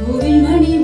கோவில் மணி